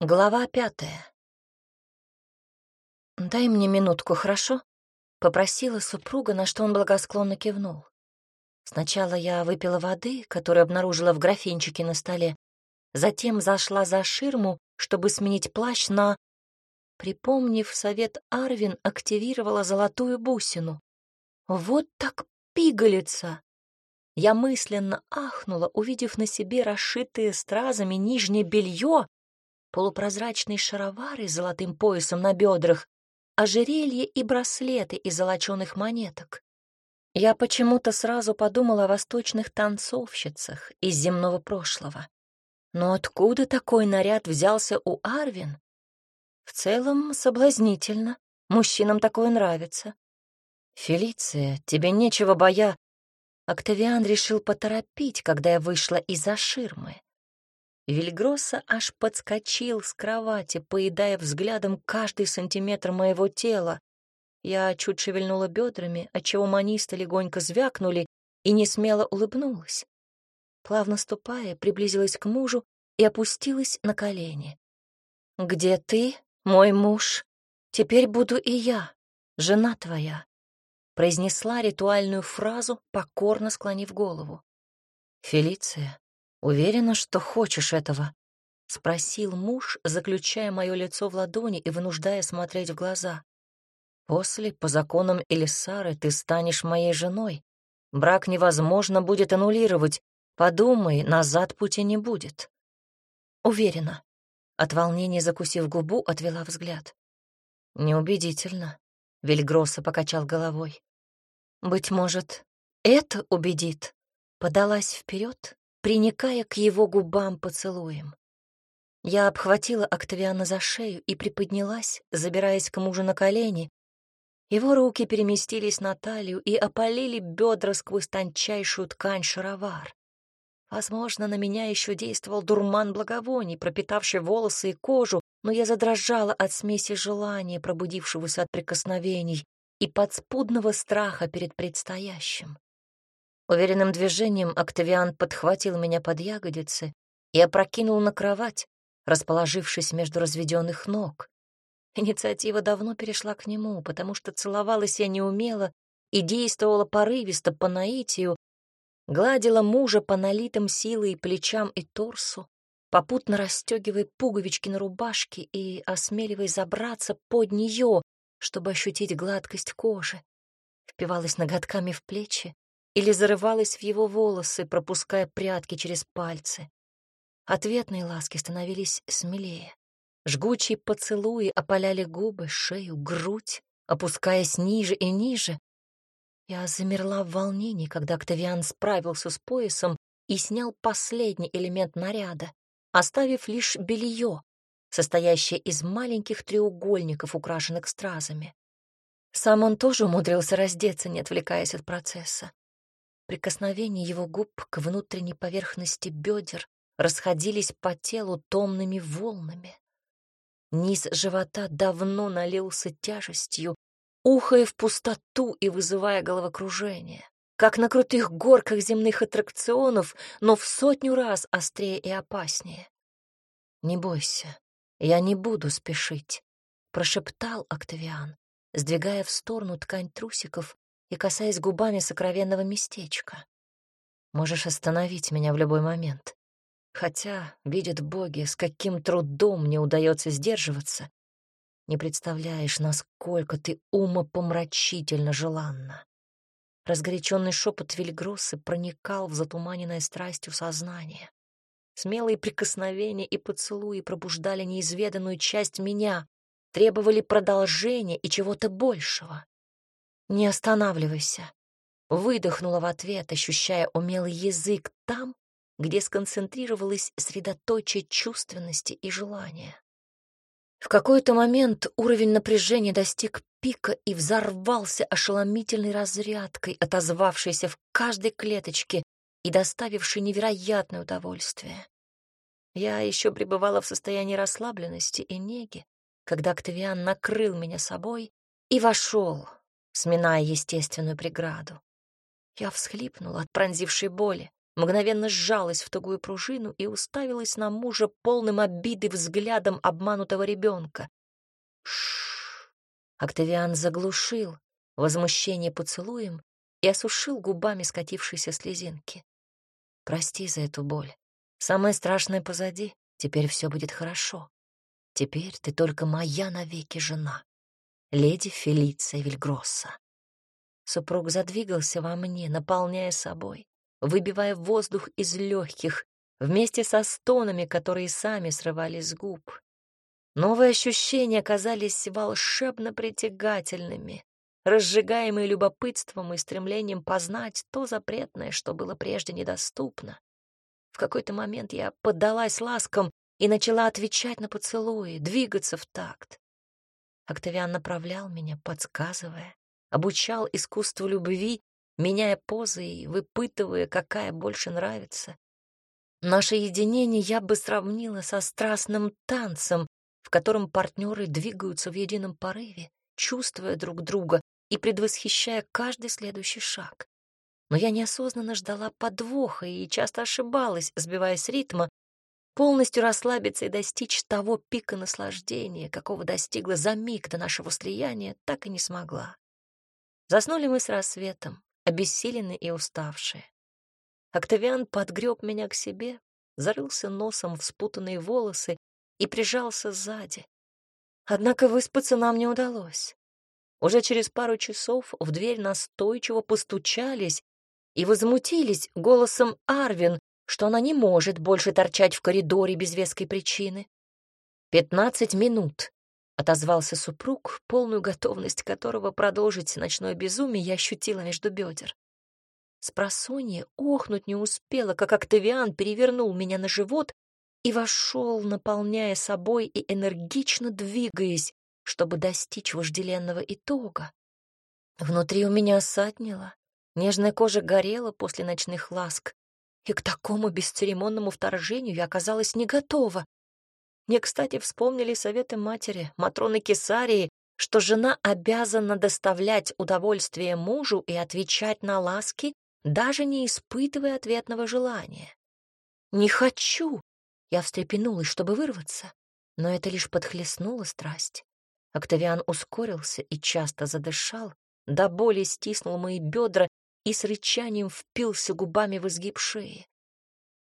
Глава пятая. «Дай мне минутку, хорошо?» — попросила супруга, на что он благосклонно кивнул. Сначала я выпила воды, которую обнаружила в графинчике на столе, затем зашла за ширму, чтобы сменить плащ на... Припомнив совет Арвин, активировала золотую бусину. Вот так пигалица! Я мысленно ахнула, увидев на себе расшитые стразами нижнее белье, полупрозрачные шаровары с золотым поясом на бедрах, ожерелье и браслеты из золоченых монеток. Я почему-то сразу подумала о восточных танцовщицах из земного прошлого. Но откуда такой наряд взялся у Арвин? В целом соблазнительно. Мужчинам такое нравится. «Фелиция, тебе нечего боя...» Октавиан решил поторопить, когда я вышла из-за ширмы. Вильгросса аж подскочил с кровати, поедая взглядом каждый сантиметр моего тела. Я чуть шевельнула бедрами, отчего манисты легонько звякнули и не смело улыбнулась. Плавно ступая, приблизилась к мужу и опустилась на колени. «Где ты, мой муж? Теперь буду и я, жена твоя», произнесла ритуальную фразу, покорно склонив голову. «Фелиция, «Уверена, что хочешь этого?» — спросил муж, заключая мое лицо в ладони и вынуждая смотреть в глаза. «После, по законам Элисары, ты станешь моей женой. Брак невозможно будет аннулировать. Подумай, назад пути не будет». «Уверена». От волнения, закусив губу, отвела взгляд. «Неубедительно», — Вильгросса покачал головой. «Быть может, это убедит?» Подалась вперед, приникая к его губам поцелуем. Я обхватила Октавиана за шею и приподнялась, забираясь к мужу на колени. Его руки переместились на талию и опалили бедра сквозь тончайшую ткань шаровар. Возможно, на меня еще действовал дурман благовоний, пропитавший волосы и кожу, но я задрожала от смеси желания, пробудившегося от прикосновений, и подспудного страха перед предстоящим. Уверенным движением Октавиан подхватил меня под ягодицы и опрокинул на кровать, расположившись между разведенных ног. Инициатива давно перешла к нему, потому что целовалась я неумело и действовала порывисто по наитию, гладила мужа по налитым силой плечам и торсу, попутно расстегивая пуговички на рубашке и осмеливаясь забраться под нее, чтобы ощутить гладкость кожи. Впивалась ноготками в плечи, или зарывалась в его волосы, пропуская прятки через пальцы. Ответные ласки становились смелее. Жгучие поцелуи опаляли губы, шею, грудь, опускаясь ниже и ниже. Я замерла в волнении, когда Октавиан справился с поясом и снял последний элемент наряда, оставив лишь белье, состоящее из маленьких треугольников, украшенных стразами. Сам он тоже умудрился раздеться, не отвлекаясь от процесса. Прикосновения его губ к внутренней поверхности бедер расходились по телу томными волнами. Низ живота давно налился тяжестью, ухая в пустоту и вызывая головокружение. Как на крутых горках земных аттракционов, но в сотню раз острее и опаснее. «Не бойся, я не буду спешить», — прошептал Октавиан, сдвигая в сторону ткань трусиков и касаясь губами сокровенного местечка. Можешь остановить меня в любой момент. Хотя, видят боги, с каким трудом мне удается сдерживаться. Не представляешь, насколько ты умопомрачительно желанна. Разгоряченный шепот Вильгроссы проникал в затуманенное страстью сознание. Смелые прикосновения и поцелуи пробуждали неизведанную часть меня, требовали продолжения и чего-то большего. «Не останавливайся», — выдохнула в ответ, ощущая умелый язык там, где сконцентрировалось средоточие чувственности и желания. В какой-то момент уровень напряжения достиг пика и взорвался ошеломительной разрядкой, отозвавшейся в каждой клеточке и доставившей невероятное удовольствие. Я еще пребывала в состоянии расслабленности и неги, когда Октавиан накрыл меня собой и вошел, сминая естественную преграду. Я всхлипнула от пронзившей боли. мгновенно сжалась в тугую пружину и уставилась на мужа полным обиды взглядом обманутого ребенка. Шш! Октавиан заглушил возмущение поцелуем и осушил губами скатившиеся слезинки. Прости за эту боль. Самое страшное позади. Теперь все будет хорошо. Теперь ты только моя навеки жена, леди Фелиция Вильгросса. Супруг задвигался во мне, наполняя собой, выбивая воздух из легких, вместе со стонами, которые сами срывались с губ. Новые ощущения оказались волшебно притягательными, разжигаемые любопытством и стремлением познать то запретное, что было прежде недоступно. В какой-то момент я поддалась ласкам и начала отвечать на поцелуи, двигаться в такт. Октавиан направлял меня, подсказывая, обучал искусству любви, меняя позы и выпытывая, какая больше нравится. Наше единение я бы сравнила со страстным танцем, в котором партнеры двигаются в едином порыве, чувствуя друг друга и предвосхищая каждый следующий шаг. Но я неосознанно ждала подвоха и часто ошибалась, сбиваясь с ритма, полностью расслабиться и достичь того пика наслаждения, какого достигла за миг до нашего слияния, так и не смогла. Заснули мы с рассветом, обессиленные и уставшие. Октавиан подгреб меня к себе, зарылся носом в спутанные волосы и прижался сзади. Однако выспаться нам не удалось. Уже через пару часов в дверь настойчиво постучались и возмутились голосом Арвин, что она не может больше торчать в коридоре без веской причины. «Пятнадцать минут», — отозвался супруг, полную готовность которого продолжить ночное безумие я ощутила между бедер. Спросонья охнуть не успела, как Октавиан перевернул меня на живот и вошел, наполняя собой и энергично двигаясь, чтобы достичь вожделенного итога. Внутри у меня осаднило, нежная кожа горела после ночных ласк, и к такому бесцеремонному вторжению я оказалась не готова. Мне, кстати, вспомнили советы матери, Матроны Кесарии, что жена обязана доставлять удовольствие мужу и отвечать на ласки, даже не испытывая ответного желания. «Не хочу!» Я встрепенулась, чтобы вырваться, но это лишь подхлестнуло страсть. Октавиан ускорился и часто задышал, до боли стиснул мои бедра и с рычанием впился губами в изгиб шеи.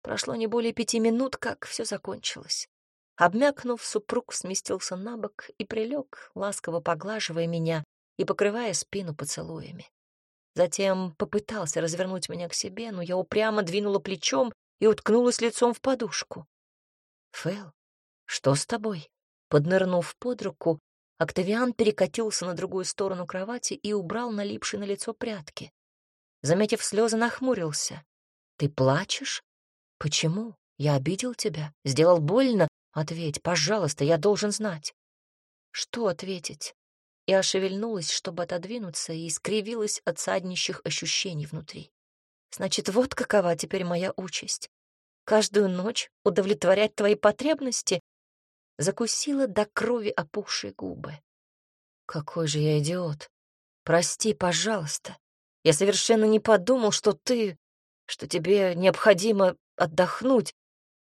Прошло не более пяти минут, как все закончилось. Обмякнув, супруг сместился на бок и прилег, ласково поглаживая меня и покрывая спину поцелуями. Затем попытался развернуть меня к себе, но я упрямо двинула плечом и уткнулась лицом в подушку. «Фэл, что с тобой?» Поднырнув под руку, Октавиан перекатился на другую сторону кровати и убрал налипшие на лицо прятки. Заметив слезы, нахмурился. «Ты плачешь? Почему? Я обидел тебя? Сделал больно? Ответь, пожалуйста, я должен знать». «Что ответить?» Я шевельнулась, чтобы отодвинуться, и скривилась от саднищих ощущений внутри. «Значит, вот какова теперь моя участь. Каждую ночь удовлетворять твои потребности закусила до крови опухшие губы. Какой же я идиот. Прости, пожалуйста. Я совершенно не подумал, что ты... что тебе необходимо отдохнуть.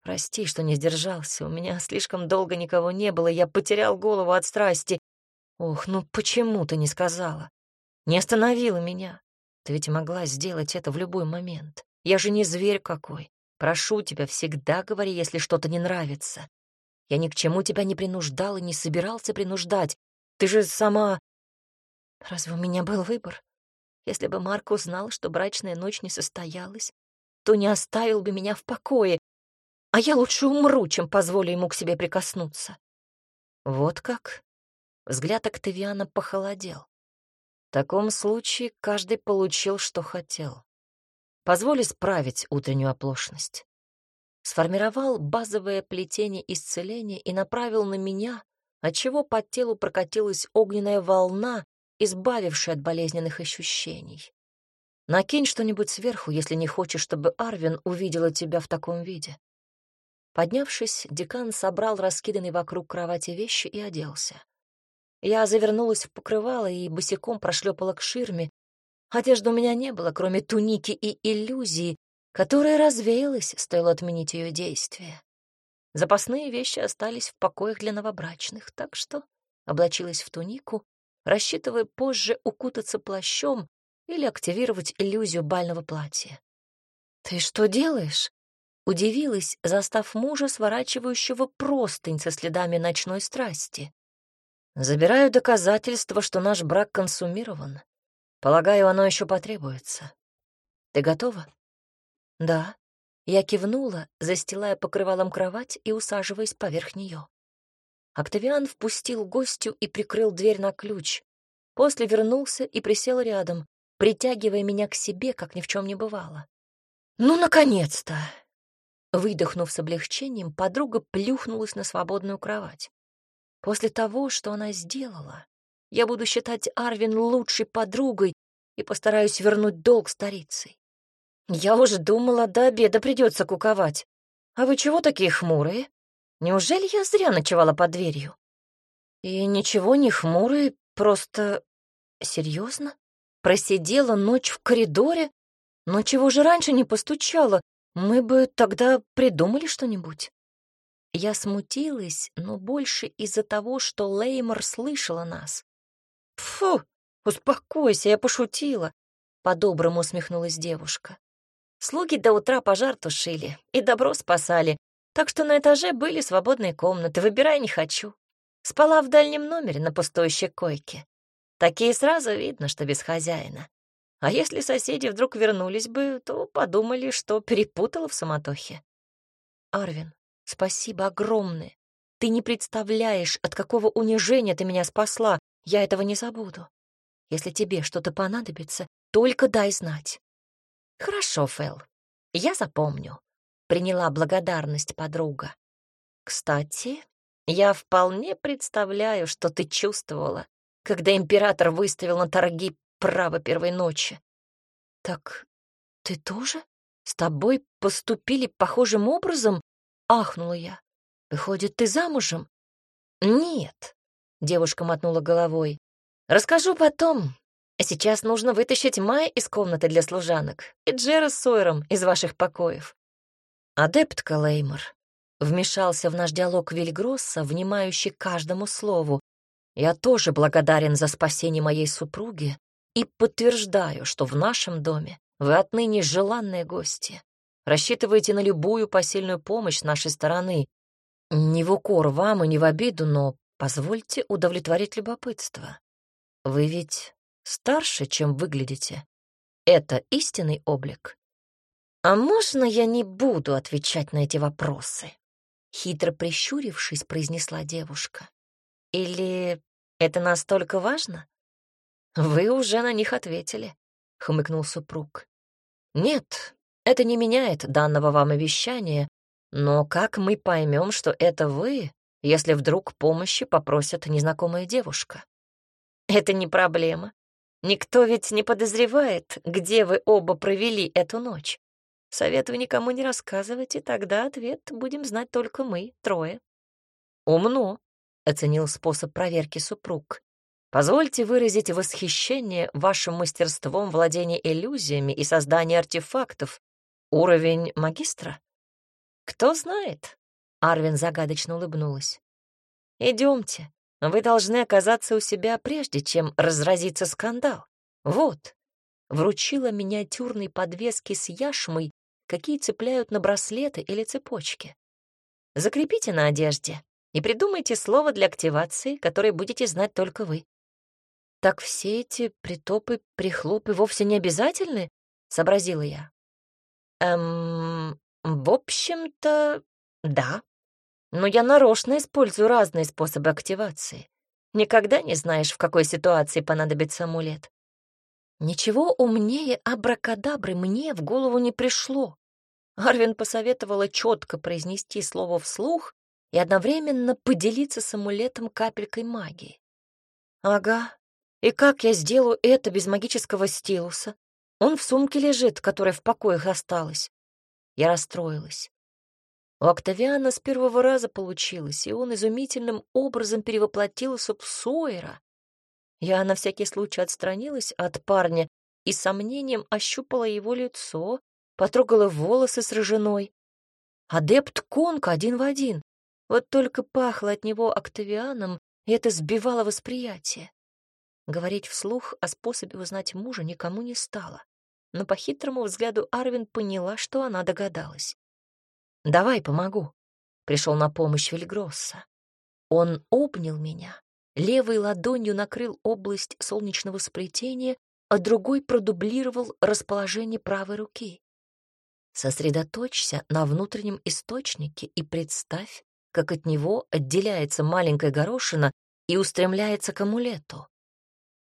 Прости, что не сдержался. У меня слишком долго никого не было, я потерял голову от страсти. Ох, ну почему ты не сказала? Не остановила меня. Ты ведь могла сделать это в любой момент. Я же не зверь какой. Прошу тебя, всегда говори, если что-то не нравится. Я ни к чему тебя не принуждал и не собирался принуждать. Ты же сама... Разве у меня был выбор? Если бы Марк узнал, что брачная ночь не состоялась, то не оставил бы меня в покое, а я лучше умру, чем позволю ему к себе прикоснуться. Вот как? Взгляд Октавиана похолодел. В таком случае каждый получил, что хотел. Позволь исправить утреннюю оплошность сформировал базовое плетение исцеления и направил на меня, отчего по телу прокатилась огненная волна, избавившая от болезненных ощущений. Накинь что-нибудь сверху, если не хочешь, чтобы Арвин увидела тебя в таком виде. Поднявшись, декан собрал раскиданные вокруг кровати вещи и оделся. Я завернулась в покрывало и босиком прошлепала к ширме. Одежды у меня не было, кроме туники и иллюзии, которая развеялась, стоило отменить ее действие. Запасные вещи остались в покоях для новобрачных, так что облачилась в тунику, рассчитывая позже укутаться плащом или активировать иллюзию бального платья. «Ты что делаешь?» Удивилась, застав мужа, сворачивающего простынь со следами ночной страсти. «Забираю доказательства, что наш брак консумирован. Полагаю, оно еще потребуется. Ты готова?» «Да». Я кивнула, застилая покрывалом кровать и усаживаясь поверх нее. Октавиан впустил гостю и прикрыл дверь на ключ. После вернулся и присел рядом, притягивая меня к себе, как ни в чем не бывало. «Ну, наконец-то!» Выдохнув с облегчением, подруга плюхнулась на свободную кровать. После того, что она сделала, я буду считать Арвин лучшей подругой и постараюсь вернуть долг старицей. Я уже думала, до обеда придется куковать. А вы чего такие хмурые? Неужели я зря ночевала под дверью? И ничего не хмурые, просто... Серьезно? Просидела ночь в коридоре? Но чего же раньше не постучала? Мы бы тогда придумали что-нибудь. Я смутилась, но больше из-за того, что Леймор слышала нас. «Фу, успокойся, я пошутила», — по-доброму усмехнулась девушка. Слуги до утра пожар тушили и добро спасали, так что на этаже были свободные комнаты, выбирай не хочу. Спала в дальнем номере на пустующей койке. Такие сразу видно, что без хозяина. А если соседи вдруг вернулись бы, то подумали, что перепутала в самотохе. Арвин, спасибо огромное. Ты не представляешь, от какого унижения ты меня спасла. Я этого не забуду. Если тебе что-то понадобится, только дай знать. «Хорошо, Фэл, я запомню», — приняла благодарность подруга. «Кстати, я вполне представляю, что ты чувствовала, когда император выставил на торги право первой ночи. Так ты тоже? С тобой поступили похожим образом? Ахнула я. Выходит, ты замужем? Нет, девушка мотнула головой. Расскажу потом, Сейчас нужно вытащить Май из комнаты для служанок и Джера с Сойером из ваших покоев. Адепт Калеймор вмешался в наш диалог Вильгросса, внимающий каждому слову. Я тоже благодарен за спасение моей супруги и подтверждаю, что в нашем доме вы отныне желанные гости. Рассчитывайте на любую посильную помощь нашей стороны. Не в укор вам и не в обиду, но позвольте удовлетворить любопытство. Вы ведь старше, чем выглядите. Это истинный облик. А можно я не буду отвечать на эти вопросы? Хитро прищурившись, произнесла девушка. Или это настолько важно? Вы уже на них ответили, хмыкнул супруг. Нет, это не меняет данного вам обещания, но как мы поймем, что это вы, если вдруг помощи попросит незнакомая девушка? Это не проблема. Никто ведь не подозревает, где вы оба провели эту ночь. Советую никому не рассказывать, и тогда ответ будем знать только мы, трое. Умно, — оценил способ проверки супруг. Позвольте выразить восхищение вашим мастерством владения иллюзиями и создания артефактов. Уровень магистра? Кто знает? Арвин загадочно улыбнулась. Идемте, вы должны оказаться у себя, прежде чем разразится скандал. Вот, вручила миниатюрной подвески с яшмой, какие цепляют на браслеты или цепочки. Закрепите на одежде и придумайте слово для активации, которое будете знать только вы. Так все эти притопы, прихлопы вовсе не обязательны? Сообразила я. Эм, в общем-то, да, но я нарочно использую разные способы активации. Никогда не знаешь, в какой ситуации понадобится амулет. Ничего умнее абракадабры мне в голову не пришло. Арвин посоветовала четко произнести слово вслух и одновременно поделиться с амулетом капелькой магии. Ага, и как я сделаю это без магического стилуса? Он в сумке лежит, которая в покоях осталась. Я расстроилась. У Октавиана с первого раза получилось, и он изумительным образом перевоплотился в Сойера. Я на всякий случай отстранилась от парня и сомнением ощупала его лицо, потрогала волосы с рыжиной. Адепт Конка один в один. Вот только пахло от него октавианом, и это сбивало восприятие. Говорить вслух о способе узнать мужа никому не стало. Но по хитрому взгляду Арвин поняла, что она догадалась. «Давай помогу», — пришел на помощь Вильгросса. Он обнял меня, левой ладонью накрыл область солнечного сплетения, а другой продублировал расположение правой руки. Сосредоточься на внутреннем источнике и представь, как от него отделяется маленькая горошина и устремляется к амулету.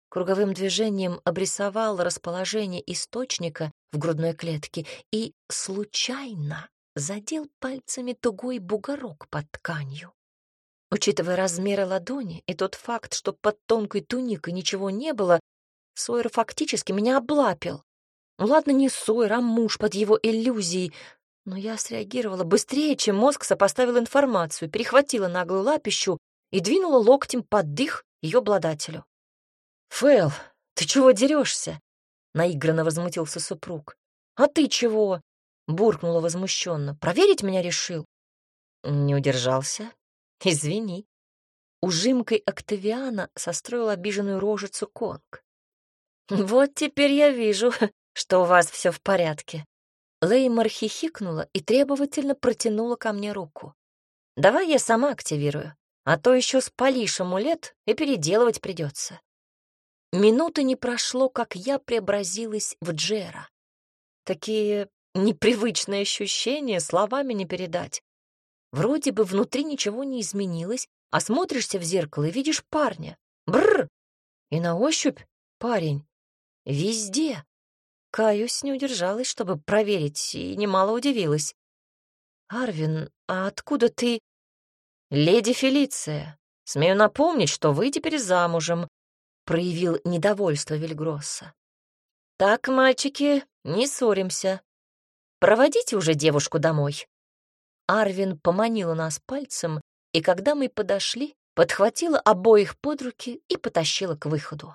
Круговым движением обрисовал расположение источника в грудной клетке и случайно задел пальцами тугой бугорок под тканью. Учитывая размеры ладони и тот факт, что под тонкой туникой ничего не было, Сойер фактически меня облапил. Ну ладно, не Сойер, а муж под его иллюзией, но я среагировала быстрее, чем мозг сопоставил информацию, перехватила наглую лапищу и двинула локтем под дых ее обладателю. «Фэл, ты чего дерешься?» — наигранно возмутился супруг. «А ты чего?» — буркнула возмущенно. «Проверить меня решил?» Не удержался. «Извини». Ужимкой Октавиана состроил обиженную рожицу Конг. «Вот теперь я вижу, что у вас все в порядке». Леймор хихикнула и требовательно протянула ко мне руку. «Давай я сама активирую, а то еще спалишь амулет и переделывать придется». Минуты не прошло, как я преобразилась в Джера. Такие непривычные ощущения словами не передать. Вроде бы внутри ничего не изменилось, а смотришься в зеркало и видишь парня. Бррр! И на ощупь парень. Везде. Каюсь, не удержалась, чтобы проверить, и немало удивилась. «Арвин, а откуда ты...» «Леди Фелиция, смею напомнить, что вы теперь замужем», — проявил недовольство Вильгросса. «Так, мальчики, не ссоримся. Проводите уже девушку домой». Арвин поманила нас пальцем, и когда мы подошли, подхватила обоих под руки и потащила к выходу.